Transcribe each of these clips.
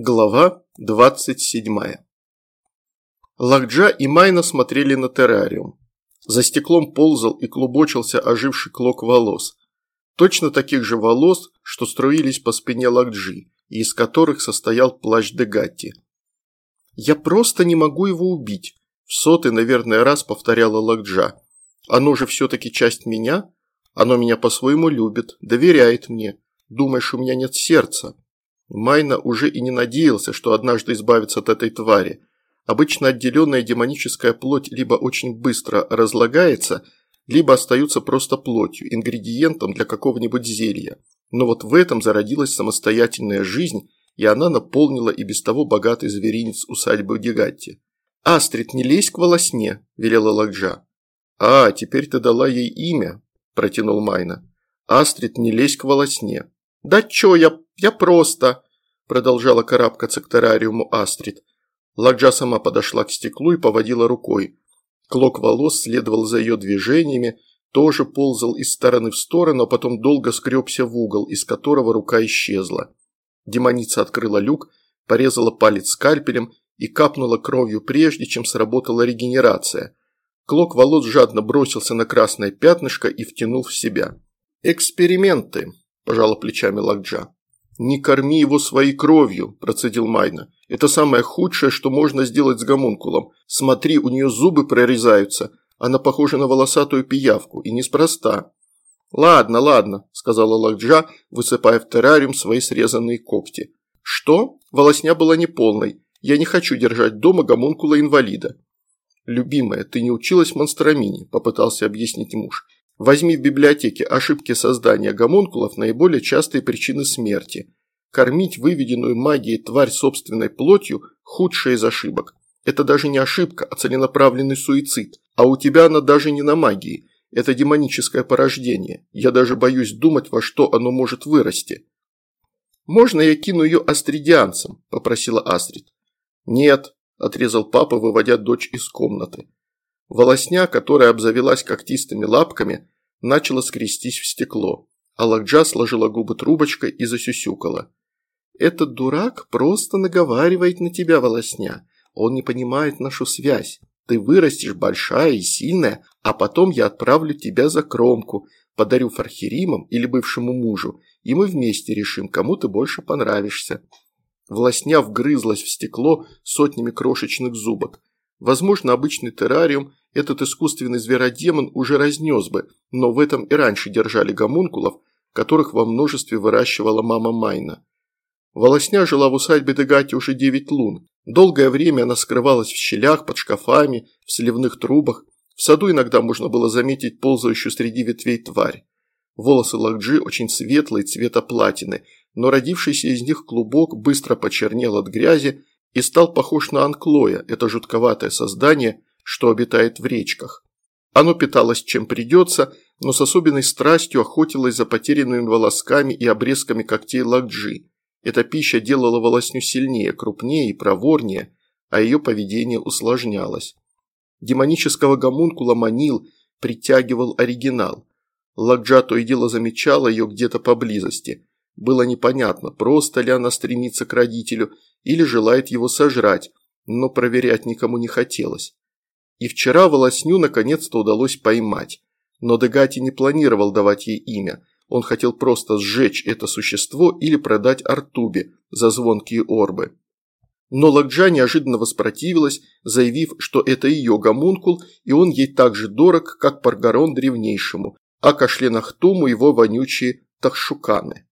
Глава 27. Лакджа и Майна смотрели на террариум. За стеклом ползал и клубочился оживший клок волос. Точно таких же волос, что струились по спине Лакджи, и из которых состоял плащ Дегатти. «Я просто не могу его убить», – в сотый, наверное, раз повторяла Лакджа. «Оно же все-таки часть меня. Оно меня по-своему любит, доверяет мне. Думаешь, у меня нет сердца?» Майна уже и не надеялся, что однажды избавится от этой твари. Обычно отделенная демоническая плоть либо очень быстро разлагается, либо остается просто плотью, ингредиентом для какого-нибудь зелья. Но вот в этом зародилась самостоятельная жизнь, и она наполнила и без того богатый зверинец усадьбы Дегатти. «Астрид, не лезь к волосне», – велела Ладжа. «А, теперь ты дала ей имя», – протянул Майна. «Астрид, не лезь к волосне». «Да чё, я, я просто...» Продолжала карабкаться к террариуму Астрид. Ладжа сама подошла к стеклу и поводила рукой. Клок волос следовал за ее движениями, тоже ползал из стороны в сторону, а потом долго скребся в угол, из которого рука исчезла. Демоница открыла люк, порезала палец скальпелем и капнула кровью прежде, чем сработала регенерация. Клок волос жадно бросился на красное пятнышко и втянул в себя. «Эксперименты», – пожала плечами Лакджа. «Не корми его своей кровью», – процедил Майна. «Это самое худшее, что можно сделать с гомункулом. Смотри, у нее зубы прорезаются. Она похожа на волосатую пиявку, и неспроста». «Ладно, ладно», – сказала Лакджа, высыпая в террариум свои срезанные когти. «Что? Волосня была неполной. Я не хочу держать дома гомункула-инвалида». «Любимая, ты не училась монстрамине», – попытался объяснить муж. Возьми в библиотеке ошибки создания гомункулов – наиболее частые причины смерти. Кормить выведенную магией тварь собственной плотью – худшая из ошибок. Это даже не ошибка, а целенаправленный суицид. А у тебя она даже не на магии. Это демоническое порождение. Я даже боюсь думать, во что оно может вырасти. «Можно я кину ее астридианцам?» – попросила Астрид. «Нет», – отрезал папа, выводя дочь из комнаты. Волосня, которая обзавелась когтистыми лапками, начала скрестись в стекло, а Лакджа сложила губы трубочкой и засюсюкала. «Этот дурак просто наговаривает на тебя, волосня. Он не понимает нашу связь. Ты вырастешь большая и сильная, а потом я отправлю тебя за кромку, подарю фархеримам или бывшему мужу, и мы вместе решим, кому ты больше понравишься». Волосня вгрызлась в стекло сотнями крошечных зубок. Возможно, обычный террариум этот искусственный зверодемон уже разнес бы, но в этом и раньше держали гомункулов, которых во множестве выращивала мама Майна. Волосня жила в усадьбе Дегати уже девять лун. Долгое время она скрывалась в щелях, под шкафами, в сливных трубах. В саду иногда можно было заметить ползающую среди ветвей тварь. Волосы Лакджи очень светлые, цвета платины, но родившийся из них клубок быстро почернел от грязи и стал похож на анклоя, это жутковатое создание, что обитает в речках. Оно питалось чем придется, но с особенной страстью охотилось за потерянными волосками и обрезками когтей лакджи. Эта пища делала волосню сильнее, крупнее и проворнее, а ее поведение усложнялось. Демонического гомункула манил, притягивал оригинал. Лакджа то и дело замечала ее где-то поблизости. Было непонятно, просто ли она стремится к родителю или желает его сожрать, но проверять никому не хотелось. И вчера волосню наконец-то удалось поймать. Но Дегати не планировал давать ей имя. Он хотел просто сжечь это существо или продать Артубе за звонкие орбы. Но Лакджа неожиданно воспротивилась, заявив, что это ее гомункул, и он ей так же дорог, как Паргарон древнейшему, а Кашленахтуму его вонючие тахшуканы.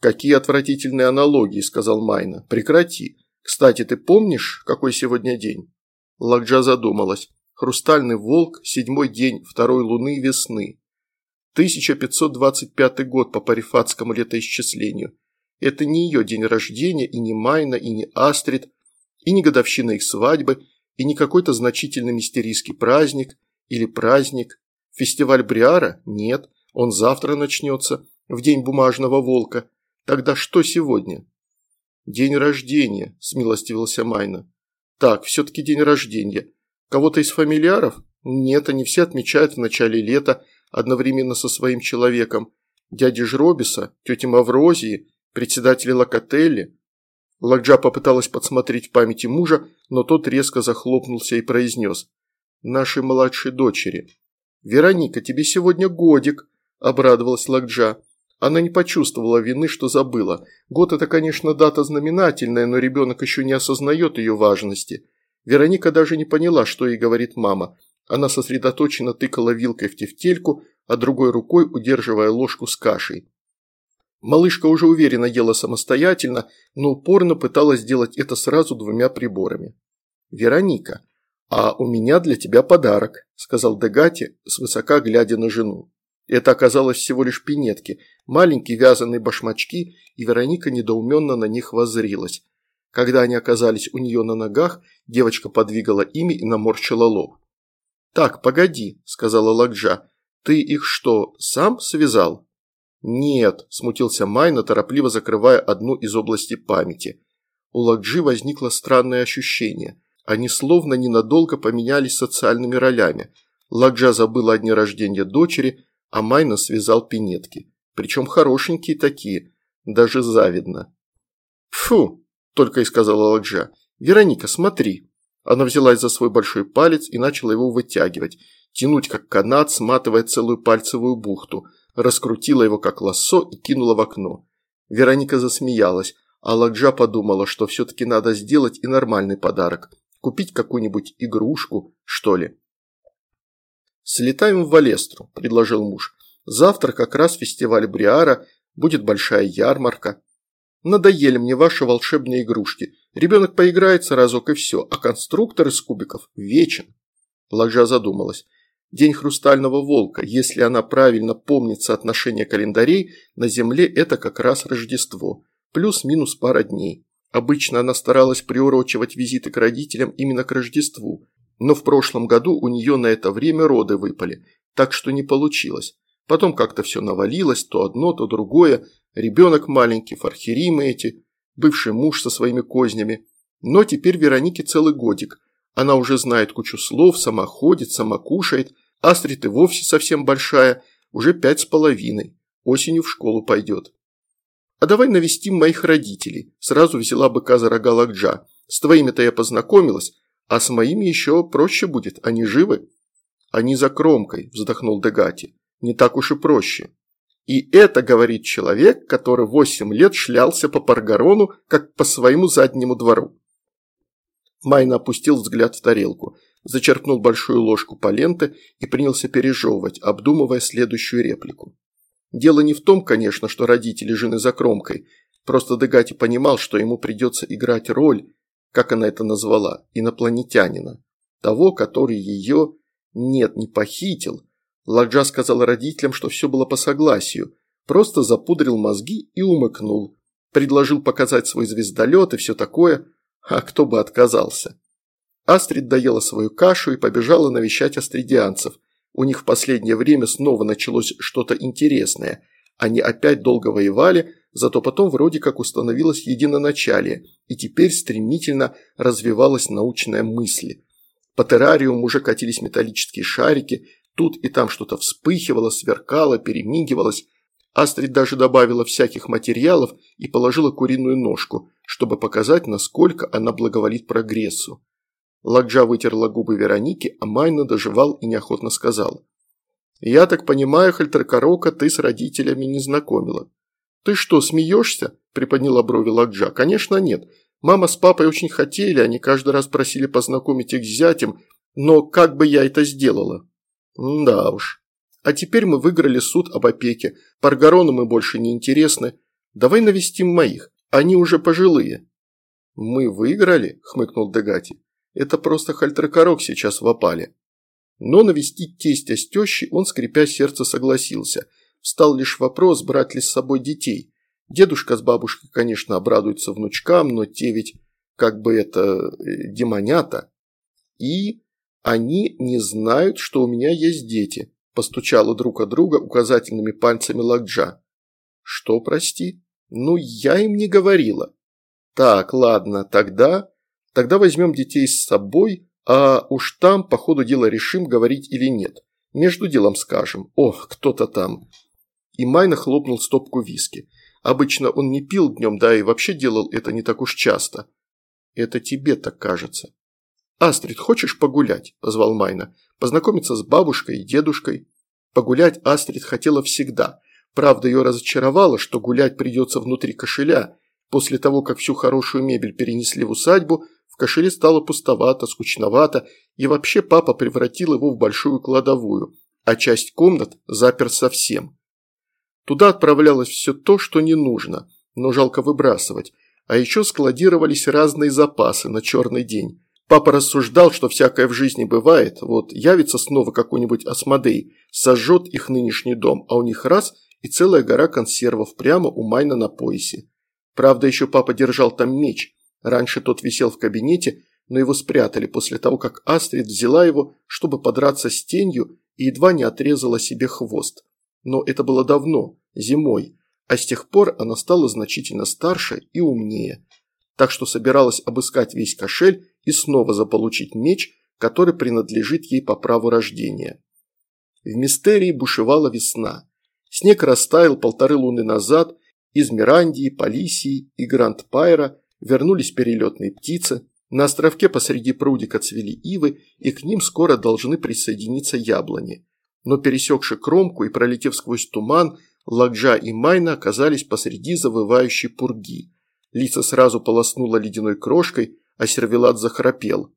«Какие отвратительные аналогии», – сказал Майна. «Прекрати. Кстати, ты помнишь, какой сегодня день?» Лакджа задумалась. Хрустальный волк, седьмой день второй луны весны. 1525 год по парифатскому летоисчислению. Это не ее день рождения, и не Майна, и не Астрид, и не годовщина их свадьбы, и не какой-то значительный мистерийский праздник или праздник. Фестиваль Бриара? Нет, он завтра начнется, в день бумажного волка. Тогда что сегодня? День рождения, смилостивился Майна. Так, все-таки день рождения. Кого-то из фамильяров? Нет, они все отмечают в начале лета одновременно со своим человеком. Дяди Жробиса, тети Маврозии, председателя Локотелли. Лакджа попыталась подсмотреть в памяти мужа, но тот резко захлопнулся и произнес. «Нашей младшей дочери». «Вероника, тебе сегодня годик», – обрадовалась Лакджа. Она не почувствовала вины, что забыла. Год – это, конечно, дата знаменательная, но ребенок еще не осознает ее важности. Вероника даже не поняла, что ей говорит мама. Она сосредоточенно тыкала вилкой в тефтельку, а другой рукой удерживая ложку с кашей. Малышка уже уверенно ела самостоятельно, но упорно пыталась сделать это сразу двумя приборами. «Вероника, а у меня для тебя подарок», – сказал Дегати, свысока глядя на жену. Это оказалось всего лишь пинетки, маленькие вязаные башмачки, и Вероника недоуменно на них воззрилась. Когда они оказались у нее на ногах, девочка подвигала ими и наморщила лоб. «Так, погоди», – сказала Ладжа, – «ты их что, сам связал?» «Нет», – смутился Майна, торопливо закрывая одну из областей памяти. У Ладжи возникло странное ощущение. Они словно ненадолго поменялись социальными ролями. Ладжа забыла о дне рождения дочери, а Майна связал пинетки. Причем хорошенькие такие, даже завидно. «Фу!» – только и сказала Ладжа. «Вероника, смотри!» Она взялась за свой большой палец и начала его вытягивать, тянуть как канат, сматывая целую пальцевую бухту, раскрутила его как лассо и кинула в окно. Вероника засмеялась, а Ладжа подумала, что все-таки надо сделать и нормальный подарок. Купить какую-нибудь игрушку, что ли. «Слетаем в Валестру», – предложил муж. «Завтра как раз фестиваль Бриара, будет большая ярмарка. Надоели мне ваши волшебные игрушки. Ребенок поиграется разок и все, а конструктор из кубиков вечен». Ладжа задумалась. День хрустального волка, если она правильно помнит соотношение календарей, на Земле это как раз Рождество, плюс-минус пара дней. Обычно она старалась приурочивать визиты к родителям именно к Рождеству, но в прошлом году у нее на это время роды выпали, так что не получилось. Потом как-то все навалилось, то одно, то другое, ребенок маленький, фархеримы эти, бывший муж со своими кознями. Но теперь Веронике целый годик. Она уже знает кучу слов, сама ходит, сама кушает. Астрид и вовсе совсем большая, уже пять с половиной. Осенью в школу пойдет. А давай навестим моих родителей. Сразу взяла быка за рога Лакджа. С твоими-то я познакомилась, а с моими еще проще будет, они живы?» «Они за кромкой», – вздохнул Дегати. «Не так уж и проще». И это говорит человек, который восемь лет шлялся по Паргарону, как по своему заднему двору. Майна опустил взгляд в тарелку, зачерпнул большую ложку поленты и принялся пережевывать, обдумывая следующую реплику. Дело не в том, конечно, что родители жены за кромкой, просто Дегати понимал, что ему придется играть роль, как она это назвала, инопланетянина. Того, который ее, нет, не похитил. Ладжа сказал родителям, что все было по согласию, просто запудрил мозги и умыкнул. Предложил показать свой звездолет и все такое, а кто бы отказался. Астрид доела свою кашу и побежала навещать астридианцев. У них в последнее время снова началось что-то интересное. Они опять долго воевали, зато потом вроде как установилось единоначалие, и теперь стремительно развивалась научная мысль. По террариуму уже катились металлические шарики, тут и там что-то вспыхивало, сверкало, перемигивалось. Астрид даже добавила всяких материалов и положила куриную ножку, чтобы показать, насколько она благоволит прогрессу. Ладжа вытерла губы Вероники, а Майна доживал и неохотно сказал. «Я так понимаю, Хальтеркорока ты с родителями не знакомила. «Ты что, смеешься?» – приподняла брови Ладжа. «Конечно нет. Мама с папой очень хотели, они каждый раз просили познакомить их с зятем, но как бы я это сделала?» «Да уж. А теперь мы выиграли суд об опеке. Паргарону мы больше не интересны. Давай навестим моих. Они уже пожилые». «Мы выиграли?» – хмыкнул Дегати. «Это просто хальтракорок сейчас в опале». Но навестить тестя с тещей он, скрипя сердце, согласился – Встал лишь вопрос, брать ли с собой детей. Дедушка с бабушкой, конечно, обрадуются внучкам, но те ведь, как бы это, э, демонята. И они не знают, что у меня есть дети, постучала друг от друга указательными пальцами Лакджа. Что, прости? Ну, я им не говорила. Так, ладно, тогда... Тогда возьмем детей с собой, а уж там по ходу дела решим, говорить или нет. Между делом скажем. Ох, кто-то там и Майна хлопнул стопку виски. Обычно он не пил днем, да и вообще делал это не так уж часто. Это тебе так кажется. «Астрид, хочешь погулять?» – позвал Майна. «Познакомиться с бабушкой и дедушкой». Погулять Астрид хотела всегда. Правда, ее разочаровало, что гулять придется внутри кошеля. После того, как всю хорошую мебель перенесли в усадьбу, в кошеле стало пустовато, скучновато, и вообще папа превратил его в большую кладовую, а часть комнат запер совсем. Туда отправлялось все то, что не нужно, но жалко выбрасывать, а еще складировались разные запасы на черный день. Папа рассуждал, что всякое в жизни бывает, вот явится снова какой-нибудь осмодей, сожжет их нынешний дом, а у них раз – и целая гора консервов прямо у Майна на поясе. Правда, еще папа держал там меч. Раньше тот висел в кабинете, но его спрятали после того, как Астрид взяла его, чтобы подраться с тенью и едва не отрезала себе хвост. Но это было давно, зимой, а с тех пор она стала значительно старше и умнее. Так что собиралась обыскать весь кошель и снова заполучить меч, который принадлежит ей по праву рождения. В мистерии бушевала весна. Снег растаял полторы луны назад, из Мирандии, Полисии и Гранд-Пайра вернулись перелетные птицы, на островке посреди прудика цвели ивы, и к ним скоро должны присоединиться яблони. Но пересекши кромку и пролетев сквозь туман, Ладжа и Майна оказались посреди завывающей пурги. Лица сразу полоснула ледяной крошкой, а сервелат захрапел.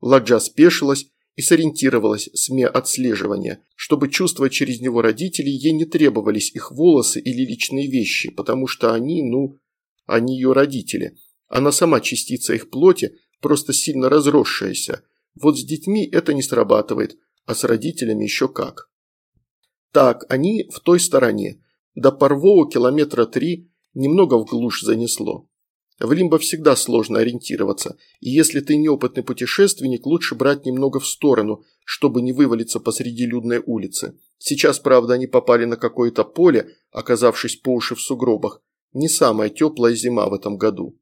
Ладжа спешилась и сориентировалась СМИ отслеживания. Чтобы чувствовать через него родителей, ей не требовались их волосы или личные вещи, потому что они, ну, они ее родители. Она сама частица их плоти, просто сильно разросшаяся. Вот с детьми это не срабатывает, а с родителями еще как. Так, они в той стороне. До Парвоу километра три немного в глушь занесло. В Лимбо всегда сложно ориентироваться, и если ты неопытный путешественник, лучше брать немного в сторону, чтобы не вывалиться посреди людной улицы. Сейчас, правда, они попали на какое-то поле, оказавшись по уши в сугробах. Не самая теплая зима в этом году.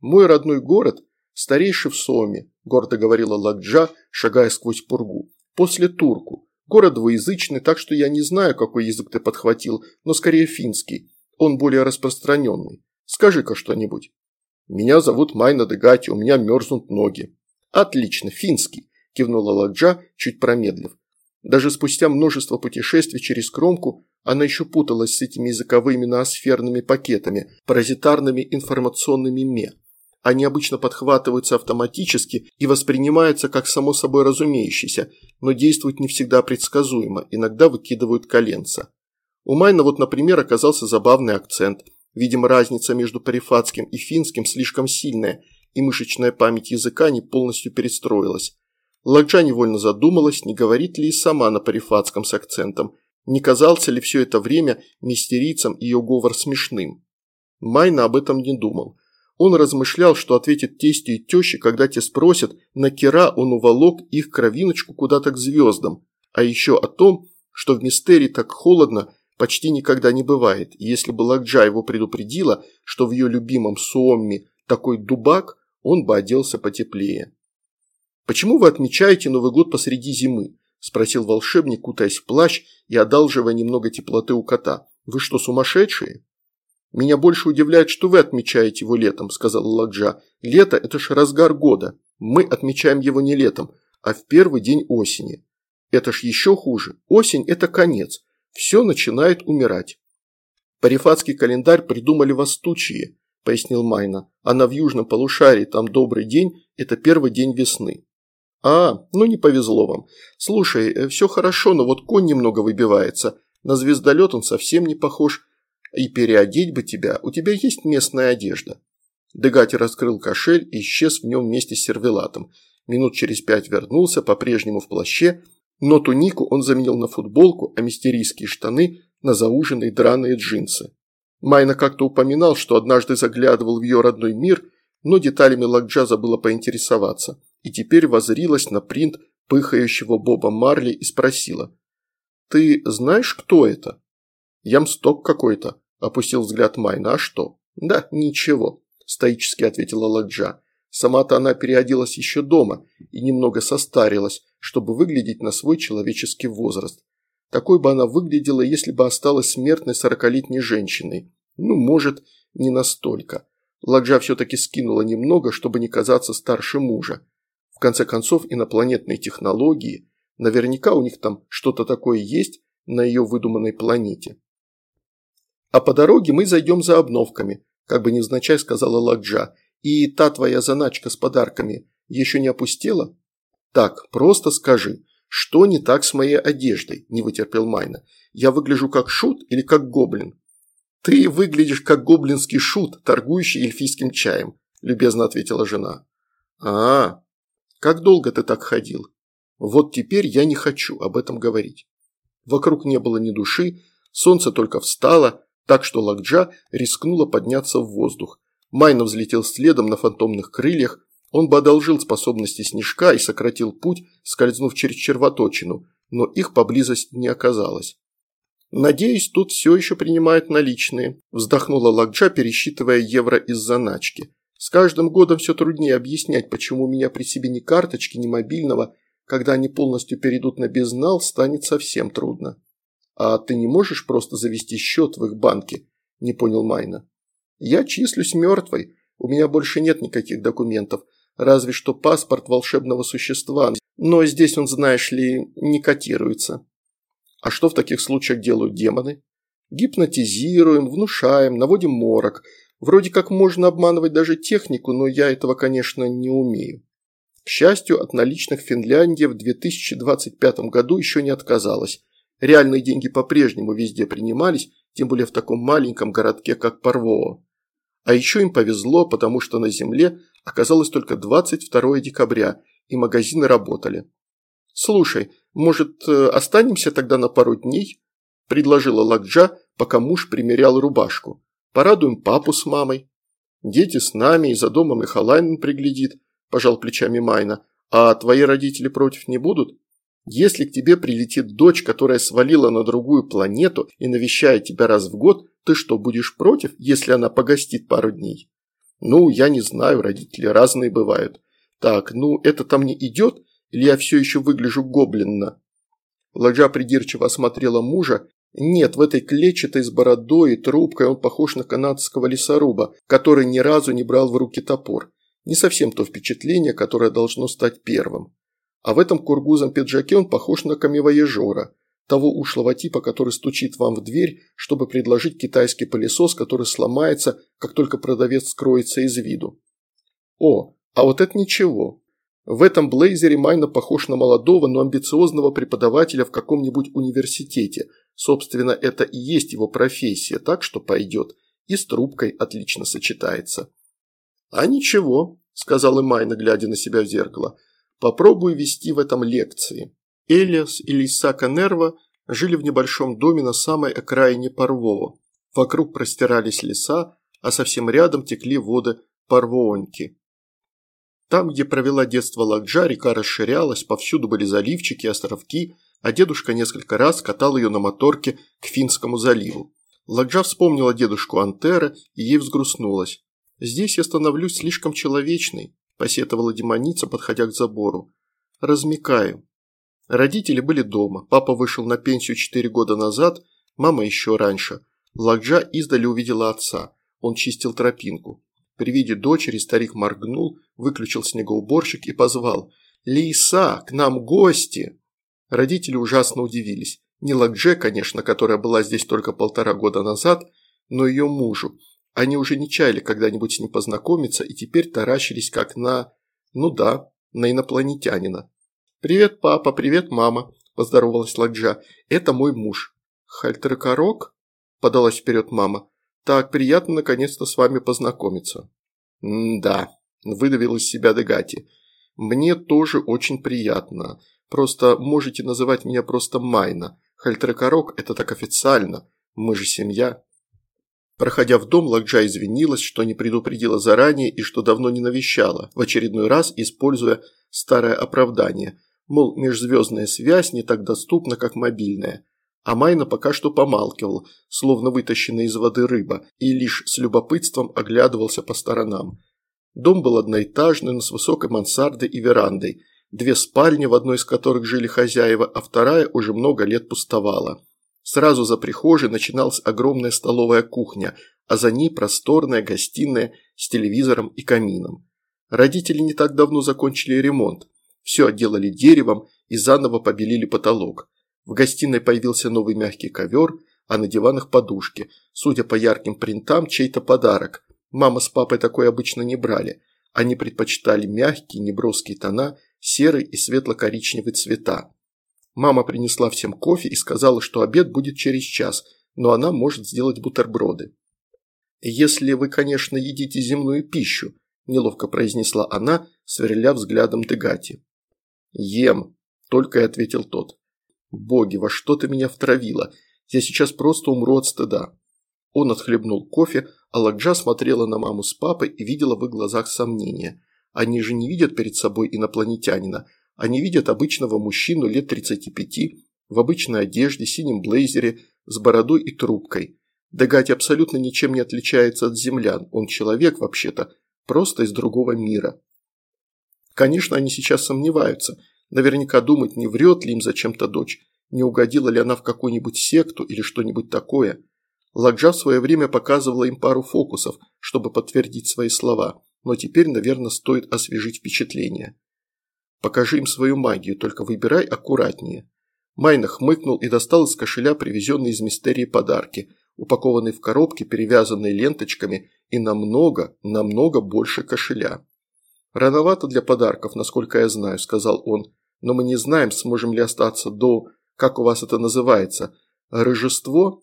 «Мой родной город старейший в Соме», – гордо говорила Ладжа, шагая сквозь пургу. «После Турку. Город двуязычный, так что я не знаю, какой язык ты подхватил, но скорее финский. Он более распространенный. Скажи-ка что-нибудь». «Меня зовут Майна Дегати, у меня мерзнут ноги». «Отлично, финский», – кивнула Ладжа, чуть промедлив. Даже спустя множество путешествий через кромку она еще путалась с этими языковыми ноосферными пакетами, паразитарными информационными ме. Они обычно подхватываются автоматически и воспринимаются как само собой разумеющиеся, но действуют не всегда предсказуемо, иногда выкидывают коленца. У Майна вот, например, оказался забавный акцент – Видимо, разница между парифатским и финским слишком сильная, и мышечная память языка не полностью перестроилась. Ладжа невольно задумалась, не говорит ли и сама на парифатском с акцентом, не казался ли все это время мистерицам ее говор смешным. Майна об этом не думал. Он размышлял, что ответит тестю и теще, когда те спросят, на кера он уволок их кровиночку куда-то к звездам, а еще о том, что в мистерии так холодно, почти никогда не бывает, и если бы Лакджа его предупредила, что в ее любимом Суомми такой дубак, он бы оделся потеплее. «Почему вы отмечаете Новый год посреди зимы?» – спросил волшебник, кутаясь в плащ и одалживая немного теплоты у кота. «Вы что, сумасшедшие?» «Меня больше удивляет, что вы отмечаете его летом», – сказал Ладжа. «Лето – это ж разгар года. Мы отмечаем его не летом, а в первый день осени. Это ж еще хуже. Осень – это конец. Все начинает умирать. Парифатский календарь придумали востучие, пояснил Майна. Она в южном полушарии, там добрый день – это первый день весны. А, ну не повезло вам. Слушай, э, все хорошо, но вот конь немного выбивается. На звездолет он совсем не похож. И переодеть бы тебя, у тебя есть местная одежда. Дегати раскрыл кошель и исчез в нем вместе с сервелатом. Минут через пять вернулся, по-прежнему в плаще, но тунику он заменил на футболку, а мистерийские штаны на зауженные драные джинсы. Майна как-то упоминал, что однажды заглядывал в ее родной мир, но деталями Лакджа забыла поинтересоваться, и теперь возрилась на принт пыхающего Боба Марли и спросила. «Ты знаешь, кто это?» «Ямсток какой-то», – опустил взгляд Майна. «А что?» «Да, ничего», – стоически ответила Ладжа. Сама-то она переоделась еще дома и немного состарилась, чтобы выглядеть на свой человеческий возраст. Такой бы она выглядела, если бы осталась смертной сорокалетней женщиной. Ну, может, не настолько. Ладжа все-таки скинула немного, чтобы не казаться старше мужа. В конце концов, инопланетные технологии, наверняка у них там что-то такое есть на ее выдуманной планете. А по дороге мы зайдем за обновками, как бы невзначай сказала Ладжа, и та твоя заначка с подарками еще не опустела? Так, просто скажи, что не так с моей одеждой, не вытерпел Майна. Я выгляжу как шут или как гоблин? «Ты выглядишь как гоблинский шут, торгующий эльфийским чаем», – любезно ответила жена. «А, как долго ты так ходил? Вот теперь я не хочу об этом говорить». Вокруг не было ни души, солнце только встало, так что Лакджа рискнула подняться в воздух. Майна взлетел следом на фантомных крыльях, он бы одолжил способности снежка и сократил путь, скользнув через червоточину, но их поблизости не оказалось. «Надеюсь, тут все еще принимают наличные», – вздохнула Лакджа, пересчитывая евро из заначки. «С каждым годом все труднее объяснять, почему у меня при себе ни карточки, ни мобильного. Когда они полностью перейдут на безнал, станет совсем трудно». «А ты не можешь просто завести счет в их банке?» – не понял Майна. «Я числюсь мертвой. У меня больше нет никаких документов, разве что паспорт волшебного существа. Но здесь он, знаешь ли, не котируется». А что в таких случаях делают демоны? Гипнотизируем, внушаем, наводим морок. Вроде как можно обманывать даже технику, но я этого, конечно, не умею. К счастью, от наличных Финляндия в 2025 году еще не отказалась. Реальные деньги по-прежнему везде принимались, тем более в таком маленьком городке, как Парвоо. А еще им повезло, потому что на земле оказалось только 22 декабря, и магазины работали. «Слушай, может, э, останемся тогда на пару дней?» – предложила Лакджа, пока муж примерял рубашку. «Порадуем папу с мамой». «Дети с нами, и за домом и Халайнен приглядит», – пожал плечами Майна. «А твои родители против не будут?» «Если к тебе прилетит дочь, которая свалила на другую планету и навещает тебя раз в год, ты что, будешь против, если она погостит пару дней?» «Ну, я не знаю, родители разные бывают». «Так, ну, это там не идет?» Или я все еще выгляжу гоблинно?» Ладжа придирчиво осмотрела мужа. Нет, в этой клетчатой с бородой и трубкой он похож на канадского лесоруба, который ни разу не брал в руки топор. Не совсем то впечатление, которое должно стать первым. А в этом кургузом пиджаке он похож на камевоежора, того ушлого типа, который стучит вам в дверь, чтобы предложить китайский пылесос, который сломается, как только продавец скроется из виду. О, а вот это ничего. В этом блейзере Майна похож на молодого, но амбициозного преподавателя в каком-нибудь университете. Собственно, это и есть его профессия, так что пойдет. И с трубкой отлично сочетается. «А ничего», – сказал Майна, глядя на себя в зеркало. «Попробую вести в этом лекции». Элиас и Лисака Нерва жили в небольшом доме на самой окраине Парвова. Вокруг простирались леса, а совсем рядом текли воды Парвооньки. Там, где провела детство Лакджа, река расширялась, повсюду были заливчики, островки, а дедушка несколько раз катал ее на моторке к Финскому заливу. Ладжа вспомнила дедушку Антера, и ей взгрустнулась. «Здесь я становлюсь слишком человечной», – посетовала демоница, подходя к забору. «Размекаю». Родители были дома, папа вышел на пенсию четыре года назад, мама еще раньше. Ладжа издали увидела отца, он чистил тропинку. При виде дочери старик моргнул, выключил снегоуборщик и позвал «Лиса, к нам гости!» Родители ужасно удивились. Не Лакдже, конечно, которая была здесь только полтора года назад, но ее мужу. Они уже не чаяли когда-нибудь с ним познакомиться и теперь таращились как на... ну да, на инопланетянина. «Привет, папа, привет, мама», – поздоровалась Ладжа. «Это мой муж». «Хальтеркорок?» – подалась вперед мама. Так, приятно наконец-то с вами познакомиться». «Да», – выдавил из себя Дегати. «Мне тоже очень приятно. Просто можете называть меня просто Майна. Хальтрекорок – это так официально. Мы же семья». Проходя в дом, Лакджа извинилась, что не предупредила заранее и что давно не навещала, в очередной раз используя старое оправдание, мол, межзвездная связь не так доступна, как мобильная. А Майна пока что помалкивал, словно вытащенный из воды рыба, и лишь с любопытством оглядывался по сторонам. Дом был одноэтажный, но с высокой мансардой и верандой. Две спальни, в одной из которых жили хозяева, а вторая уже много лет пустовала. Сразу за прихожей начиналась огромная столовая кухня, а за ней просторная гостиная с телевизором и камином. Родители не так давно закончили ремонт. Все отделали деревом и заново побелили потолок. В гостиной появился новый мягкий ковер, а на диванах подушки. Судя по ярким принтам, чей-то подарок. Мама с папой такой обычно не брали. Они предпочитали мягкие, неброские тона, серый и светло-коричневый цвета. Мама принесла всем кофе и сказала, что обед будет через час, но она может сделать бутерброды. «Если вы, конечно, едите земную пищу», – неловко произнесла она, сверля взглядом Дегати. «Ем», – только и ответил тот. «Боги, во что ты меня втравила? Я сейчас просто умру от стыда». Он отхлебнул кофе, а Ладжа смотрела на маму с папой и видела в их глазах сомнения. Они же не видят перед собой инопланетянина – они видят обычного мужчину лет 35 в обычной одежде, синем блейзере, с бородой и трубкой. Дегати абсолютно ничем не отличается от землян, он человек вообще-то, просто из другого мира. Конечно, они сейчас сомневаются, наверняка думают, не врет ли им зачем-то дочь, не угодила ли она в какую-нибудь секту или что-нибудь такое. Ладжа в свое время показывала им пару фокусов, чтобы подтвердить свои слова, но теперь, наверное, стоит освежить впечатление. Покажи им свою магию, только выбирай аккуратнее». Майна хмыкнул и достал из кошеля привезенные из мистерии подарки, упакованные в коробки, перевязанные ленточками и намного, намного больше кошеля. «Рановато для подарков, насколько я знаю», – сказал он, – «но мы не знаем, сможем ли остаться до... как у вас это называется? Рождество?»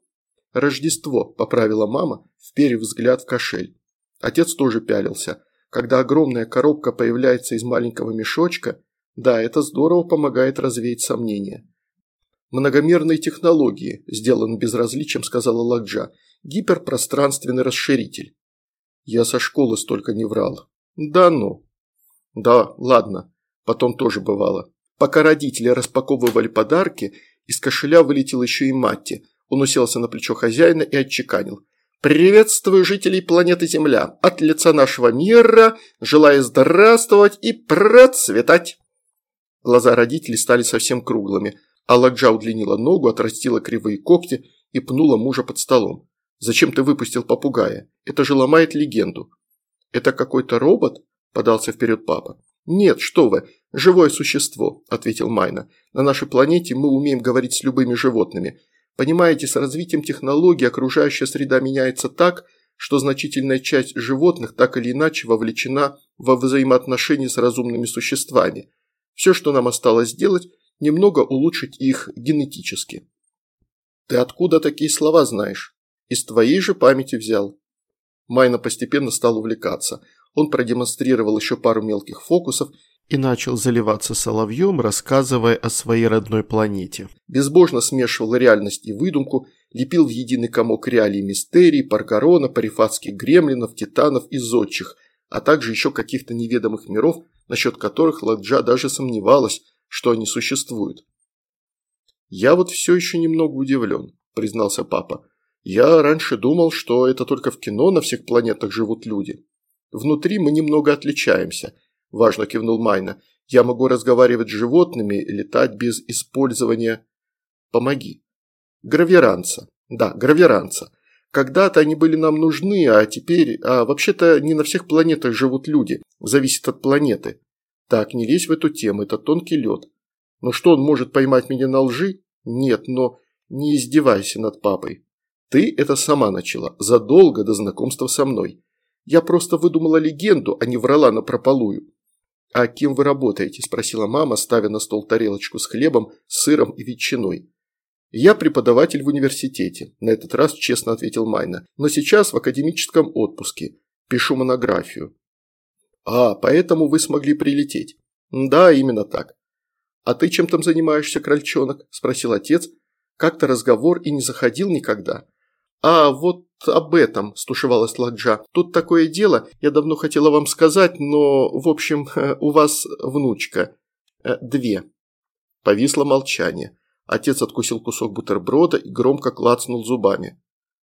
«Рождество», – поправила мама, вперев взгляд в кошель. Отец тоже пялился. Когда огромная коробка появляется из маленького мешочка, да, это здорово помогает развеять сомнения. Многомерные технологии, сделан безразличием, сказала Ладжа. Гиперпространственный расширитель. Я со школы столько не врал. Да ну. Да, ладно. Потом тоже бывало. Пока родители распаковывали подарки, из кошеля вылетел еще и Матти. Он уселся на плечо хозяина и отчеканил. «Приветствую жителей планеты Земля. От лица нашего мира желаю здравствовать и процветать!» Глаза родителей стали совсем круглыми, а Ладжа удлинила ногу, отрастила кривые когти и пнула мужа под столом. «Зачем ты выпустил попугая? Это же ломает легенду». «Это какой-то робот?» – подался вперед папа. «Нет, что вы, живое существо», – ответил Майна. «На нашей планете мы умеем говорить с любыми животными. Понимаете, с развитием технологий окружающая среда меняется так, что значительная часть животных так или иначе вовлечена во взаимоотношения с разумными существами. Все, что нам осталось сделать, немного улучшить их генетически. Ты откуда такие слова знаешь? Из твоей же памяти взял. Майна постепенно стал увлекаться. Он продемонстрировал еще пару мелких фокусов и начал заливаться соловьем, рассказывая о своей родной планете. Безбожно смешивал реальность и выдумку, лепил в единый комок реалий мистерий, паргарона, парифатских гремлинов, титанов и зодчих, а также еще каких-то неведомых миров, насчет которых Ладжа даже сомневалась, что они существуют. «Я вот все еще немного удивлен», – признался папа. «Я раньше думал, что это только в кино на всех планетах живут люди. Внутри мы немного отличаемся», – важно кивнул Майна. «Я могу разговаривать с животными, летать без использования...» «Помоги». «Гравиранца. Да, гравиранца. Когда-то они были нам нужны, а теперь... А вообще-то не на всех планетах живут люди. Зависит от планеты. Так, не лезь в эту тему, это тонкий лед. Но что, он может поймать меня на лжи? Нет, но не издевайся над папой. Ты это сама начала, задолго до знакомства со мной. Я просто выдумала легенду, а не врала на прополую. «А кем вы работаете?» – спросила мама, ставя на стол тарелочку с хлебом, сыром и ветчиной. «Я преподаватель в университете», – на этот раз честно ответил Майна, «но сейчас в академическом отпуске. Пишу монографию». «А, поэтому вы смогли прилететь?» «Да, именно так». «А ты чем там занимаешься, крольчонок?» – спросил отец. Как-то разговор и не заходил никогда. «А, вот об этом», – стушевалась Ладжа. «Тут такое дело, я давно хотела вам сказать, но, в общем, у вас внучка. Э, две». Повисло молчание. Отец откусил кусок бутерброда и громко клацнул зубами.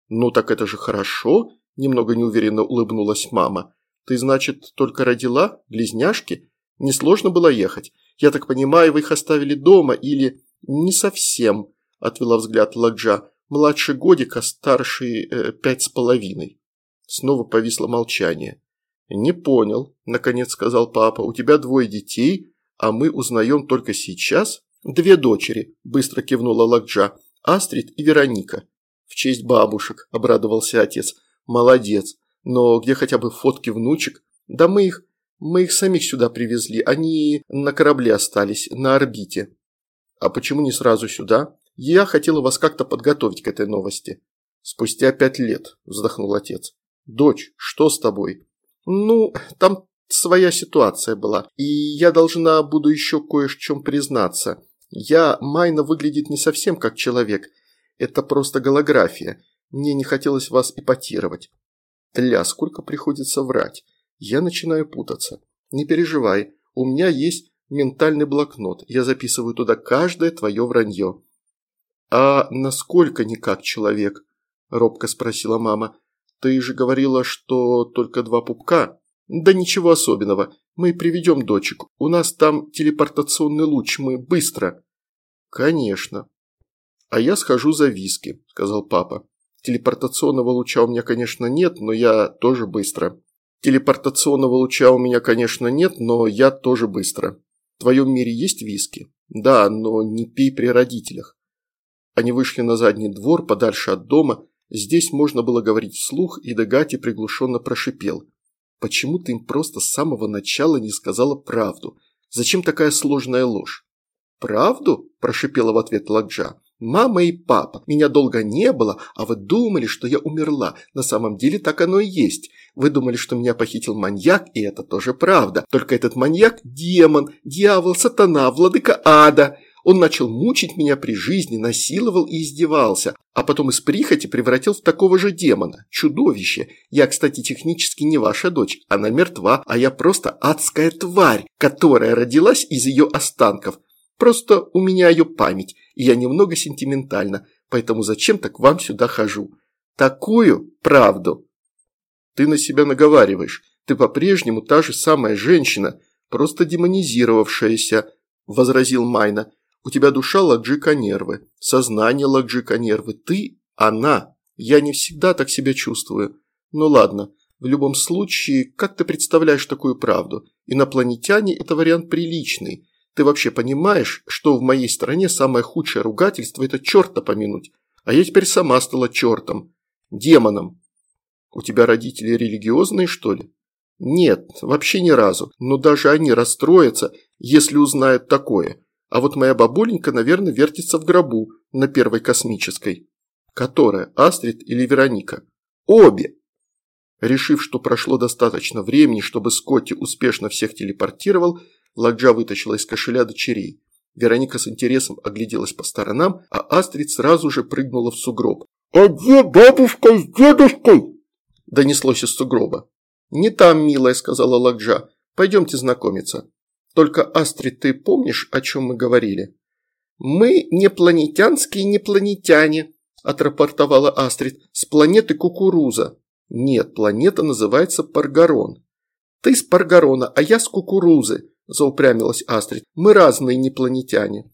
«Ну так это же хорошо», – немного неуверенно улыбнулась мама. «Ты, значит, только родила? Близняшки? Несложно было ехать? Я так понимаю, вы их оставили дома или...» «Не совсем», – отвела взгляд Ладжа. «Младше годика, старший э, пять с половиной». Снова повисло молчание. «Не понял», – наконец сказал папа. «У тебя двое детей, а мы узнаем только сейчас?» «Две дочери», – быстро кивнула Ладжа. «Астрид и Вероника». «В честь бабушек», – обрадовался отец. «Молодец. Но где хотя бы фотки внучек? Да мы их... Мы их самих сюда привезли. Они на корабле остались, на орбите». «А почему не сразу сюда? Я хотела вас как-то подготовить к этой новости». «Спустя пять лет», – вздохнул отец. «Дочь, что с тобой?» «Ну, там своя ситуация была, и я должна буду еще кое в чем признаться. Я, Майна выглядит не совсем как человек. Это просто голография. Мне не хотелось вас ипотировать». «Тля, сколько приходится врать. Я начинаю путаться. Не переживай, у меня есть ментальный блокнот. Я записываю туда каждое твое вранье». «А насколько не как человек?» – робко спросила мама. «Ты же говорила, что только два пупка?» «Да ничего особенного. Мы приведем дочек. У нас там телепортационный луч. Мы быстро». «Конечно». «А я схожу за виски», – сказал папа. «Телепортационного луча у меня, конечно, нет, но я тоже быстро». «Телепортационного луча у меня, конечно, нет, но я тоже быстро». В твоем мире есть виски? Да, но не пей при родителях. Они вышли на задний двор, подальше от дома. Здесь можно было говорить вслух, и Дегати приглушенно прошипел. Почему ты им просто с самого начала не сказала правду? Зачем такая сложная ложь? «Правду?» – прошипела в ответ Ладжа. «Мама и папа, меня долго не было, а вы думали, что я умерла. На самом деле так оно и есть. Вы думали, что меня похитил маньяк, и это тоже правда. Только этот маньяк – демон, дьявол, сатана, владыка ада. Он начал мучить меня при жизни, насиловал и издевался, а потом из прихоти превратил в такого же демона. Чудовище. Я, кстати, технически не ваша дочь. Она мертва, а я просто адская тварь, которая родилась из ее останков. Просто у меня ее память, и я немного сентиментальна, поэтому зачем-то к вам сюда хожу. Такую правду. Ты на себя наговариваешь. Ты по-прежнему та же самая женщина, просто демонизировавшаяся, возразил Майна. У тебя душа Ладжика нервы, сознание Ладжика нервы. Ты – она. Я не всегда так себя чувствую. Ну ладно, в любом случае, как ты представляешь такую правду? Инопланетяне – это вариант приличный. Ты вообще понимаешь, что в моей стране самое худшее ругательство – это черта помянуть? А я теперь сама стала чертом. Демоном. У тебя родители религиозные, что ли? Нет, вообще ни разу. Но даже они расстроятся, если узнают такое. А вот моя бабуленька, наверное, вертится в гробу на первой космической. Которая, Астрид или Вероника? Обе. Решив, что прошло достаточно времени, чтобы Скотти успешно всех телепортировал, Ладжа вытащила из кошеля дочерей. Вероника с интересом огляделась по сторонам, а Астрид сразу же прыгнула в сугроб. «А где бабушка с дедушкой?» – донеслось из сугроба. «Не там, милая», – сказала Ладжа. «Пойдемте знакомиться. Только, Астрид, ты помнишь, о чем мы говорили?» «Мы не планетянские непланетяне», – отрапортовала Астрид, – «с планеты Кукуруза». «Нет, планета называется Паргарон». «Ты с Паргарона, а я с Кукурузы», – заупрямилась Астрид. «Мы разные инопланетяне».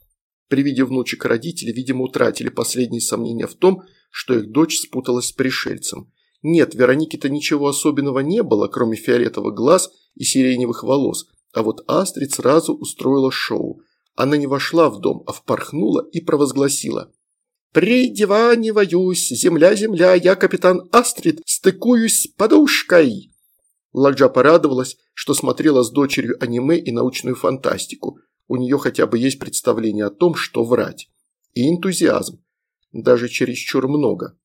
При виде внучек родители, видимо, утратили последние сомнения в том, что их дочь спуталась с пришельцем. Нет, Веронике-то ничего особенного не было, кроме фиолетовых глаз и сиреневых волос, а вот Астрид сразу устроила шоу. Она не вошла в дом, а впорхнула и провозгласила. «При диване воюсь, земля, земля, я капитан Астрид, стыкуюсь с подушкой!» Ладжа порадовалась, что смотрела с дочерью аниме и научную фантастику. У нее хотя бы есть представление о том, что врать. И энтузиазм. Даже чересчур много.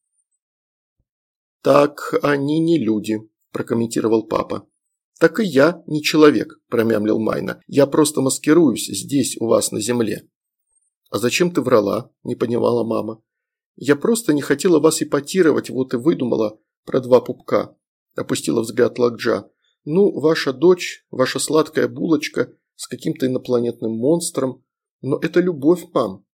«Так они не люди», – прокомментировал папа. «Так и я не человек», – промямлил Майна. «Я просто маскируюсь здесь, у вас на земле». «А зачем ты врала?» – не понимала мама. «Я просто не хотела вас ипотировать, вот и выдумала про два пупка опустила взгляд Лакджа. «Ну, ваша дочь, ваша сладкая булочка с каким-то инопланетным монстром. Но это любовь, мам».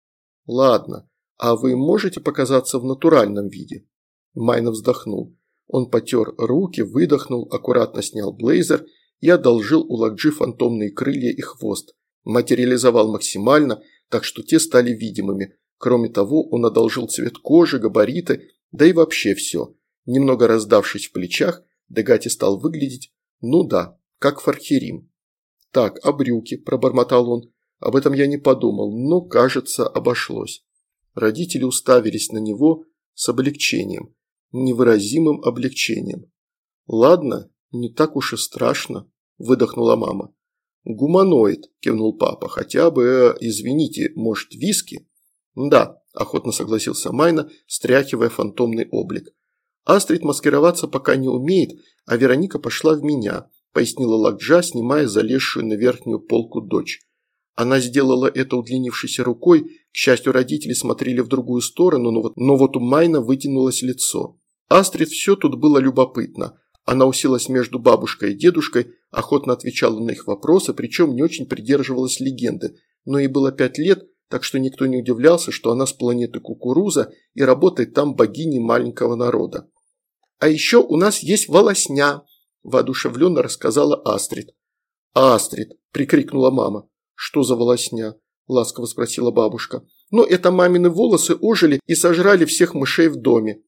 «Ладно, а вы можете показаться в натуральном виде?» Майна вздохнул. Он потер руки, выдохнул, аккуратно снял блейзер и одолжил у Лакджи фантомные крылья и хвост. Материализовал максимально, так что те стали видимыми. Кроме того, он одолжил цвет кожи, габариты, да и вообще все. Немного раздавшись в плечах, Дегати стал выглядеть, ну да, как Фархерим. «Так, а брюки?» – пробормотал он. «Об этом я не подумал, но, кажется, обошлось». Родители уставились на него с облегчением, невыразимым облегчением. «Ладно, не так уж и страшно», – выдохнула мама. «Гуманоид», – кивнул папа, – «хотя бы, извините, может, виски?» «Да», – охотно согласился Майна, стряхивая фантомный облик. «Астрид маскироваться пока не умеет, а Вероника пошла в меня», – пояснила Лакджа, снимая залезшую на верхнюю полку дочь. Она сделала это удлинившейся рукой, к счастью, родители смотрели в другую сторону, но вот, но вот у Майна вытянулось лицо. Астрид все тут было любопытно. Она уселась между бабушкой и дедушкой, охотно отвечала на их вопросы, причем не очень придерживалась легенды, но ей было пять лет, так что никто не удивлялся, что она с планеты Кукуруза и работает там богиней маленького народа. «А еще у нас есть волосня», – воодушевленно рассказала Астрид. «Астрид!» – прикрикнула мама. «Что за волосня?» – ласково спросила бабушка. «Ну, это мамины волосы ожили и сожрали всех мышей в доме».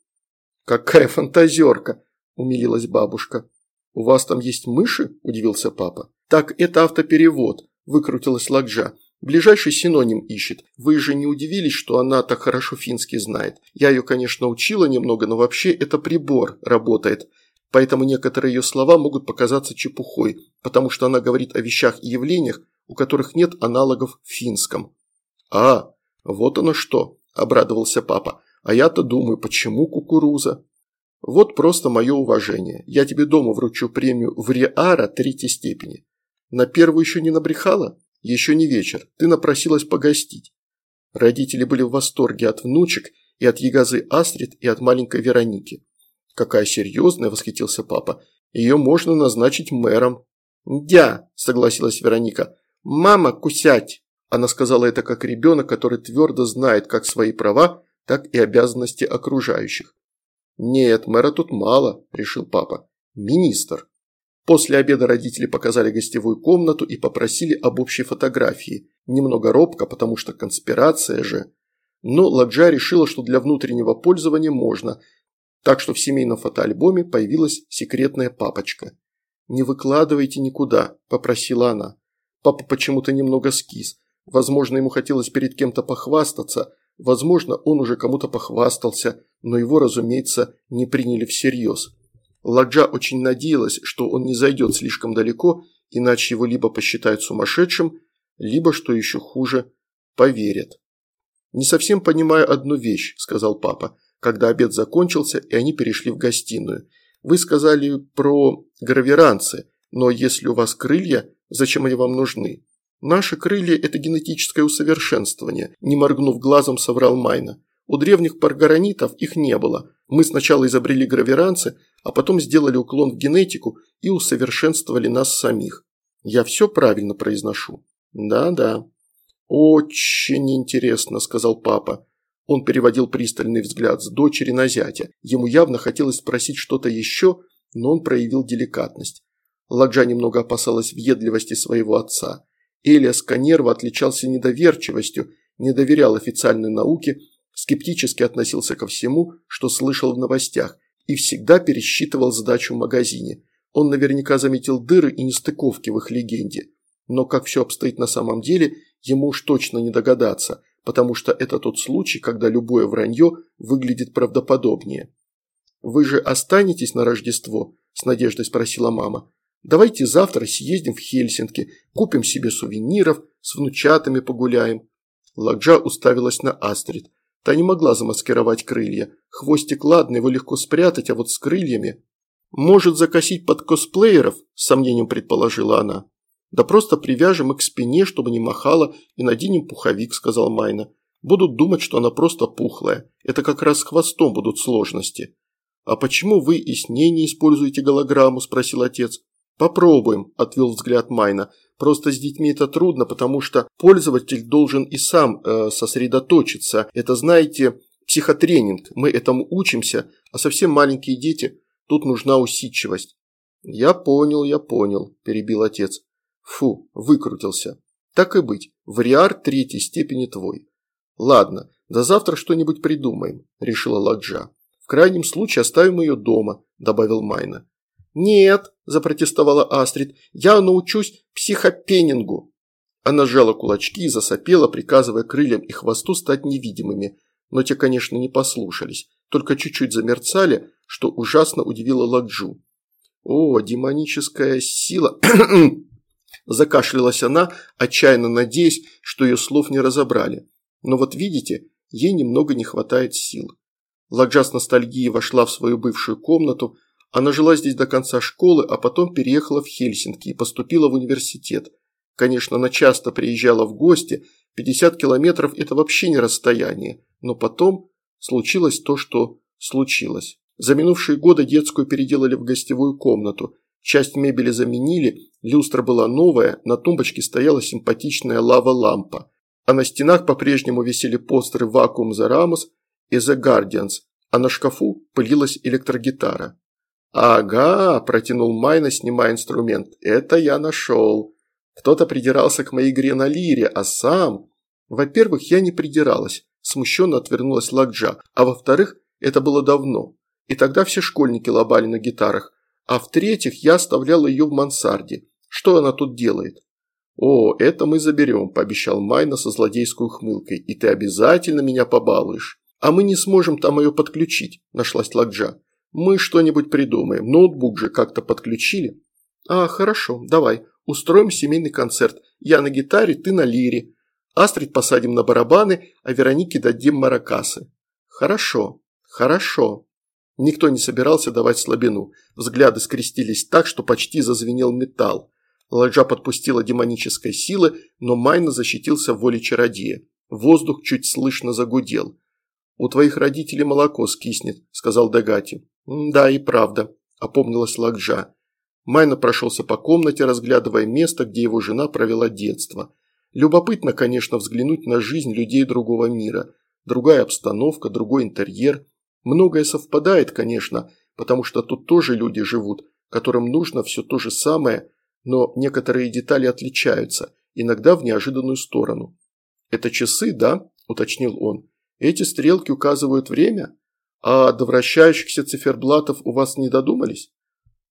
«Какая фантазерка!» – умилилась бабушка. «У вас там есть мыши?» – удивился папа. «Так, это автоперевод», – выкрутилась Ладжа. Ближайший синоним ищет. Вы же не удивились, что она так хорошо финский знает. Я ее, конечно, учила немного, но вообще это прибор работает. Поэтому некоторые ее слова могут показаться чепухой, потому что она говорит о вещах и явлениях, у которых нет аналогов в финском. «А, вот оно что», – обрадовался папа. «А я-то думаю, почему кукуруза?» «Вот просто мое уважение. Я тебе дома вручу премию в Риара третьей степени. На первую еще не набрехала?» Еще не вечер, ты напросилась погостить. Родители были в восторге от внучек и от ягозы Астрид и от маленькой Вероники. Какая серьезная, восхитился папа. Ее можно назначить мэром. «Дя», – согласилась Вероника. «Мама, кусять!» Она сказала это как ребенок, который твердо знает как свои права, так и обязанности окружающих. «Нет, мэра тут мало», – решил папа. «Министр». После обеда родители показали гостевую комнату и попросили об общей фотографии. Немного робко, потому что конспирация же. Но Ладжа решила, что для внутреннего пользования можно, так что в семейном фотоальбоме появилась секретная папочка. «Не выкладывайте никуда», – попросила она. Папа почему-то немного скис. Возможно, ему хотелось перед кем-то похвастаться, возможно, он уже кому-то похвастался, но его, разумеется, не приняли всерьез. Ладжа очень надеялась, что он не зайдет слишком далеко, иначе его либо посчитают сумасшедшим, либо, что еще хуже, поверят. «Не совсем понимаю одну вещь», – сказал папа, когда обед закончился и они перешли в гостиную. «Вы сказали про гравиранцы, но если у вас крылья, зачем они вам нужны?» «Наши крылья – это генетическое усовершенствование», – не моргнув глазом, соврал Майна. «У древних паргаронитов их не было. Мы сначала изобрели гравиранцы, а потом сделали уклон в генетику и усовершенствовали нас самих. Я все правильно произношу. Да-да. Очень интересно, сказал папа. Он переводил пристальный взгляд с дочери на зятя. Ему явно хотелось спросить что-то еще, но он проявил деликатность. Ладжа немного опасалась въедливости своего отца. Элиас Канерва отличался недоверчивостью, не доверял официальной науке, скептически относился ко всему, что слышал в новостях, и всегда пересчитывал сдачу в магазине. Он наверняка заметил дыры и нестыковки в их легенде. Но как все обстоит на самом деле, ему уж точно не догадаться, потому что это тот случай, когда любое вранье выглядит правдоподобнее. «Вы же останетесь на Рождество?» – с надеждой спросила мама. «Давайте завтра съездим в Хельсинки, купим себе сувениров, с внучатами погуляем». Ладжа уставилась на Астрид. Та не могла замаскировать крылья. Хвостик ладно, его легко спрятать, а вот с крыльями... «Может закосить под косплееров?» – с сомнением предположила она. «Да просто привяжем их к спине, чтобы не махала, и наденем пуховик», – сказал Майна. «Будут думать, что она просто пухлая. Это как раз с хвостом будут сложности». «А почему вы и с ней не используете голограмму?» – спросил отец. «Попробуем», – отвел взгляд Майна. Просто с детьми это трудно, потому что пользователь должен и сам э, сосредоточиться. Это, знаете, психотренинг. Мы этому учимся, а совсем маленькие дети, тут нужна усидчивость. Я понял, я понял, перебил отец. Фу, выкрутился. Так и быть, вариар третьей степени твой. Ладно, «Да завтра что-нибудь придумаем», – решила Ладжа. «В крайнем случае оставим ее дома», – добавил Майна. «Нет», – запротестовала Астрид, – «я научусь психопенингу». Она сжала кулачки и засопела, приказывая крыльям и хвосту стать невидимыми, но те, конечно, не послушались, только чуть-чуть замерцали, что ужасно удивило Ладжу. «О, демоническая сила!» Закашлялась она, отчаянно надеясь, что ее слов не разобрали. Но вот видите, ей немного не хватает сил. Ладжа с ностальгией вошла в свою бывшую комнату. Она жила здесь до конца школы, а потом переехала в Хельсинки и поступила в университет. Конечно, она часто приезжала в гости, 50 километров – это вообще не расстояние, но потом случилось то, что случилось. За минувшие годы детскую переделали в гостевую комнату, часть мебели заменили, люстра была новая, на тумбочке стояла симпатичная лава-лампа, а на стенах по-прежнему висели постеры «Вакуум за Рамос» и «The Guardians», а на шкафу пылилась электрогитара. «Ага», – протянул Майна, снимая инструмент, – «это я нашел. Кто-то придирался к моей игре на лире, а сам...» «Во-первых, я не придиралась», – смущенно отвернулась Лакджа, «а во-вторых, это было давно и тогда все школьники лобали на гитарах, а в-третьих, я оставляла ее в мансарде. Что она тут делает? «О, это мы заберем», – пообещал Майна со злодейской ухмылкой, – «и ты обязательно меня побалуешь». «А мы не сможем там ее подключить», – нашлась Ладжа. «Мы что-нибудь придумаем, ноутбук же как-то подключили». «А, хорошо, давай, устроим семейный концерт. Я на гитаре, ты на лире. Астрид посадим на барабаны, а Веронике дадим маракасы». «Хорошо, хорошо». Никто не собирался давать слабину. Взгляды скрестились так, что почти зазвенел металл. Ладжа подпустила демонической силы, но Майна защитился в воле чародея. Воздух чуть слышно загудел. «У твоих родителей молоко скиснет», – сказал Дагати. «Да, и правда», – опомнилась Ладжа. Майна прошелся по комнате, разглядывая место, где его жена провела детство. Любопытно, конечно, взглянуть на жизнь людей другого мира. Другая обстановка, другой интерьер – Многое совпадает, конечно, потому что тут тоже люди живут, которым нужно все то же самое, но некоторые детали отличаются, иногда в неожиданную сторону. «Это часы, да?» – уточнил он. «Эти стрелки указывают время? А до вращающихся циферблатов у вас не додумались?»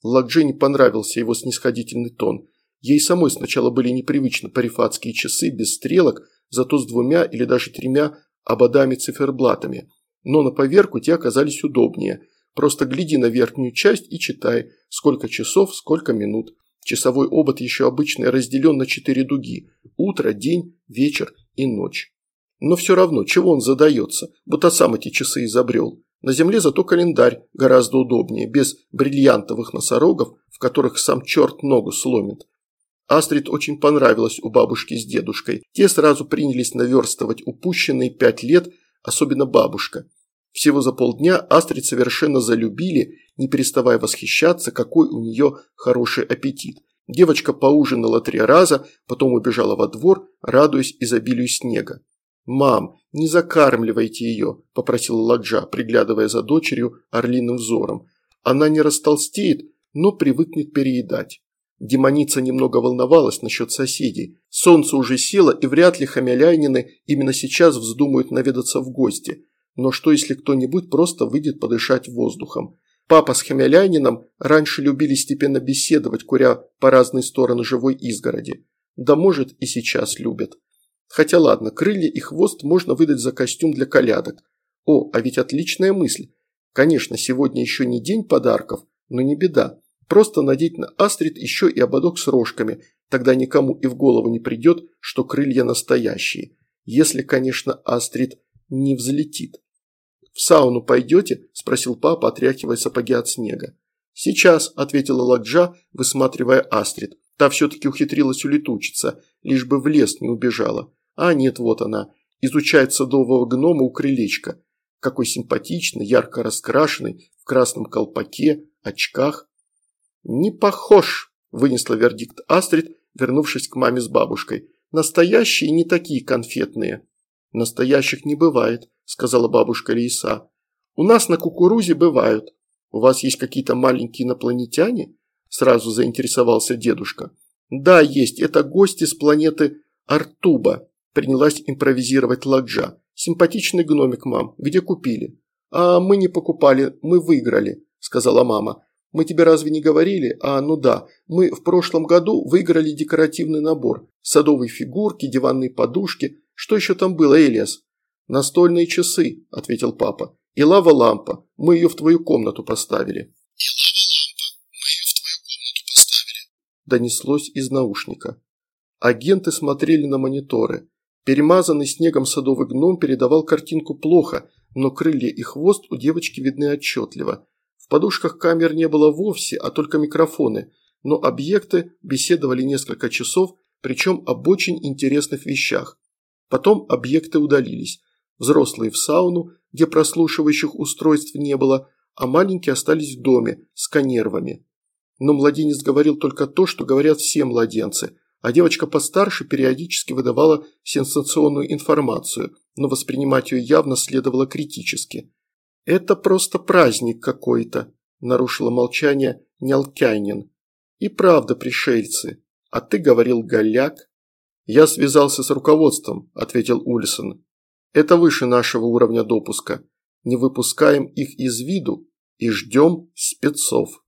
Ладже не понравился его снисходительный тон. Ей самой сначала были непривычны парифатские часы без стрелок, зато с двумя или даже тремя ободами-циферблатами – но на поверку те оказались удобнее. Просто гляди на верхнюю часть и читай, сколько часов, сколько минут. Часовой обод еще обычно разделен на четыре дуги – утро, день, вечер и ночь. Но все равно, чего он задается, будто сам эти часы изобрел. На земле зато календарь гораздо удобнее, без бриллиантовых носорогов, в которых сам черт ногу сломит. Астрид очень понравилась у бабушки с дедушкой. Те сразу принялись наверстывать упущенные пять лет, особенно бабушка. Всего за полдня Астрид совершенно залюбили, не переставая восхищаться, какой у нее хороший аппетит. Девочка поужинала три раза, потом убежала во двор, радуясь изобилию снега. «Мам, не закармливайте ее», – попросила Ладжа, приглядывая за дочерью орлиным взором. «Она не растолстеет, но привыкнет переедать». Демоница немного волновалась насчет соседей. Солнце уже село, и вряд ли хамелянины именно сейчас вздумают наведаться в гости. Но что если кто-нибудь просто выйдет подышать воздухом? Папа с хамелянином раньше любили степенно беседовать, куря по разные стороны живой изгороди. Да может и сейчас любят. Хотя ладно, крылья и хвост можно выдать за костюм для колядок. О, а ведь отличная мысль. Конечно, сегодня еще не день подарков, но не беда. Просто надеть на Астрид еще и ободок с рожками, тогда никому и в голову не придет, что крылья настоящие. Если, конечно, Астрид не взлетит. «В сауну пойдете?» – спросил папа, отряхивая сапоги от снега. «Сейчас», – ответила Ладжа, высматривая Астрид. Та все-таки ухитрилась улетучиться, лишь бы в лес не убежала. А нет, вот она, изучает садового гнома у крылечка. Какой симпатичный, ярко раскрашенный, в красном колпаке, очках. «Не похож», – вынесла вердикт Астрид, вернувшись к маме с бабушкой. «Настоящие не такие конфетные». «Настоящих не бывает», – сказала бабушка Лиса. «У нас на кукурузе бывают. У вас есть какие-то маленькие инопланетяне?» – сразу заинтересовался дедушка. «Да, есть. Это гости с планеты Артуба», – принялась импровизировать Ладжа. Симпатичный гномик, мам. Где купили?» «А мы не покупали, мы выиграли», – сказала мама. «Мы тебе разве не говорили? А, ну да, мы в прошлом году выиграли декоративный набор. Садовые фигурки, диванные подушки. Что еще там было, Элиас?» «Настольные часы», – ответил папа. «И лава-лампа. Мы ее в твою комнату поставили». «И лава-лампа. Мы ее в твою комнату поставили», – донеслось из наушника. Агенты смотрели на мониторы. Перемазанный снегом садовый гном передавал картинку плохо, но крылья и хвост у девочки видны отчетливо. В подушках камер не было вовсе, а только микрофоны, но объекты беседовали несколько часов, причем об очень интересных вещах. Потом объекты удалились. Взрослые в сауну, где прослушивающих устройств не было, а маленькие остались в доме с конервами. Но младенец говорил только то, что говорят все младенцы – а девочка постарше периодически выдавала сенсационную информацию, но воспринимать ее явно следовало критически. «Это просто праздник какой-то», – нарушила молчание Нялкянин. «И правда, пришельцы. А ты говорил голяк?» «Я связался с руководством», – ответил Ульсон. «Это выше нашего уровня допуска. Не выпускаем их из виду и ждем спецов».